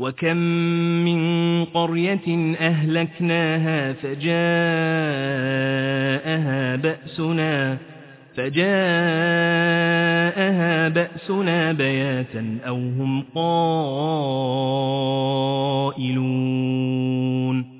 وكم من قرية أهلكناها فجاءها بأسنا فجاءها بأسنا بياتا أو هم قائلون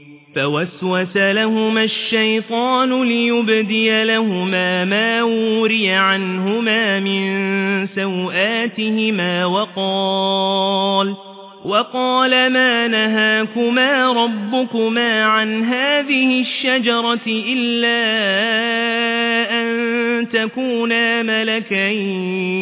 فوسوس لهما الشيطان ليبدي لهما ما وري عنهما من سوآتهما وقال وقال ما نهاكما ربكما عن هذه الشجرة إلا أن تكونا ملكين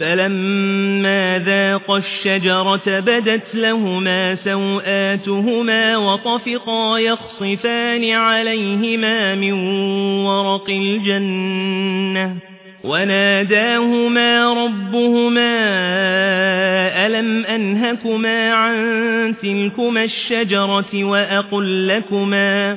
فلما ذاق الشجرة بدت لهما سوآتهما وطفقا يخصفان عليهما من ورق الجنة وناداهما ربهما ألم أنهكما عن تلكما الشجرة وأقل لكما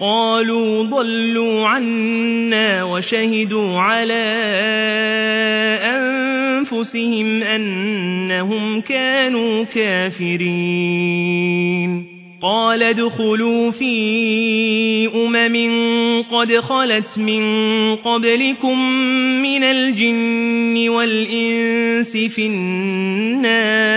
قالوا ضلوا عنا وشهدوا على أنفسهم أنهم كانوا كافرين. قال ادخلوا في أمم قد خلت من قبلكم من الجن والإنس في النار.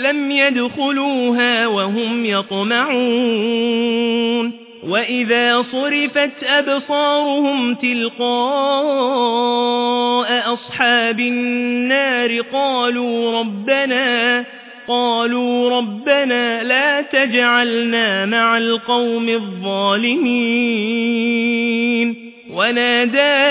لم يدخلوها وهم يطمعون وإذا صرفت أبصارهم تلقاء أصحاب النار قالوا ربنا قالوا ربنا لا تجعلنا مع القوم الظالمين ونادى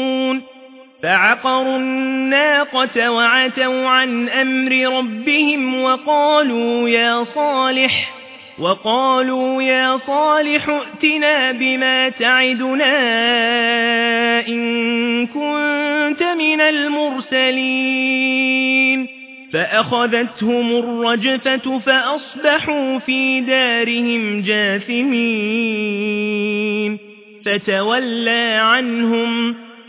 فعقروا الناقة وعتوا عن أمر ربهم وقالوا يا صالح وقالوا يا صالح ائتنا بما تعدنا إن كنت من المرسلين. فأخذتهم الرجفة فأصبحوا في دارهم جاثمين. فتولى عنهم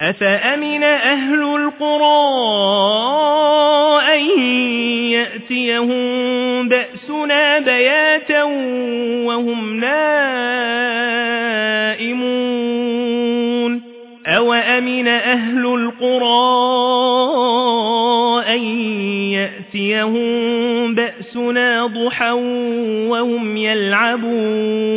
أفأمن أهل القرى أن يأتيهم بأسنا بياتا وهم نائمون أوأمن أهل القرى أن يأتيهم بأسنا ضحى وهم يلعبون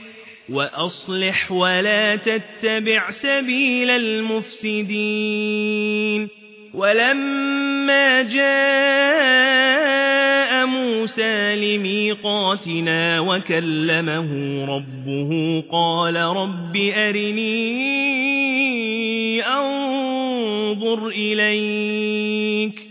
وأصلح ولا تتبع سبيل المفسدين. ولما جاء موسى لميقاتنا وكلمه ربه قال رب أرني أنظر إليك.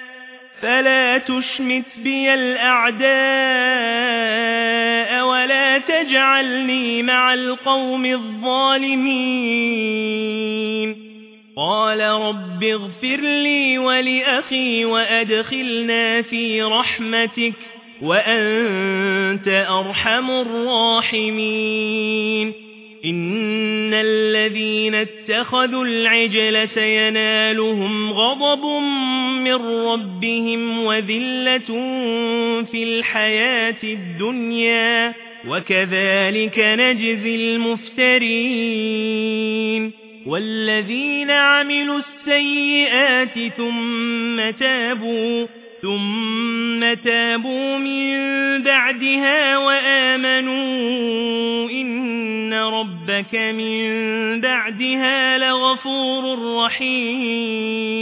فلا تشمت بي الأعداء ولا تجعلني مع القوم الظالمين. قال رب اغفر لي ولأخي وأدخلنا في رحمتك وأنت أرحم الراحمين. إن الذين اتخذوا العجل سينالهم غضب من ربهم وذلة في الحياة الدنيا وكذلك نجزي المفترين والذين عملوا السيئات ثم تابوا ثم تابوا من بعدها وآمنوا إن ربك من بعدها لغفور رحيم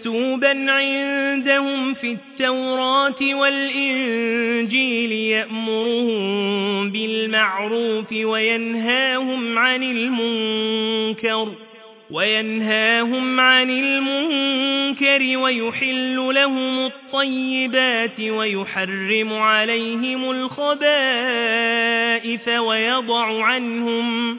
مكتوبا عندهم في التوراة والإنجيل يأمرهم بالمعروف وينهاهم عن المنكر وينهاهم عن المنكر ويحل لهم الطيبات ويحرم عليهم الخبائث ويضع عنهم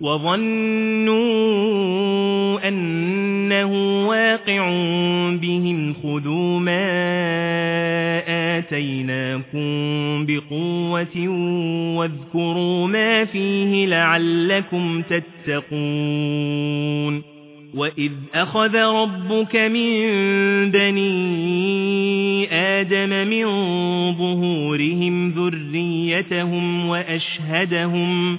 وظنوا أنه واقع بهم خذوا ما آتيناكم بقوة واذكروا ما فيه لعلكم تتقون. وإذ أخذ ربك من بني آدم من ظهورهم ذريتهم وأشهدهم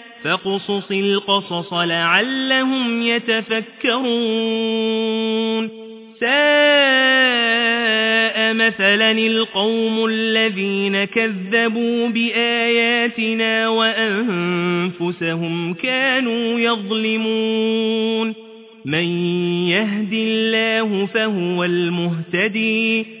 فقصص القصص لعلهم يتفكرون. ساء مثلا القوم الذين كذبوا بآياتنا وأنفسهم كانوا يظلمون. من يهد الله فهو المهتدي.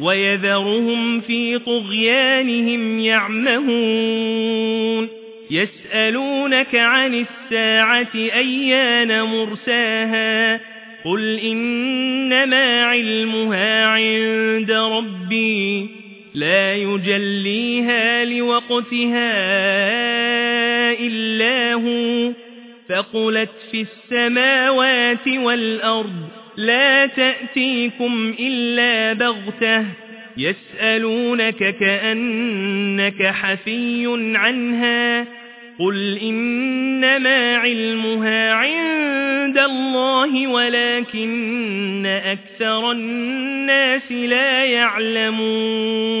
ويذرهم في طغيانهم يعمهون. يسألونك عن الساعة أيان مرساها؟ قل إنما علمها عند ربي لا يجليها لوقتها إلا هو. فقلت في السماوات والأرض لا تأتيكم إلا بغتة يسألونك كأنك حفي عنها قل إنما علمها عند الله ولكن أكثر الناس لا يعلمون.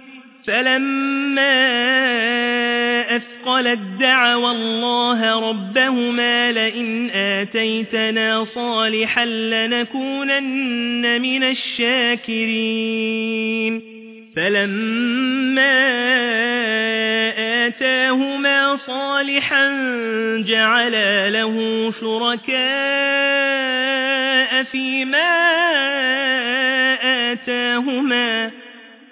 فلما أثقلت دعوى الله ربهما لئن آتيتنا صالحا لنكونن من الشاكرين فلما آتاهما صالحا جعلا له شركاء فيما آتاهما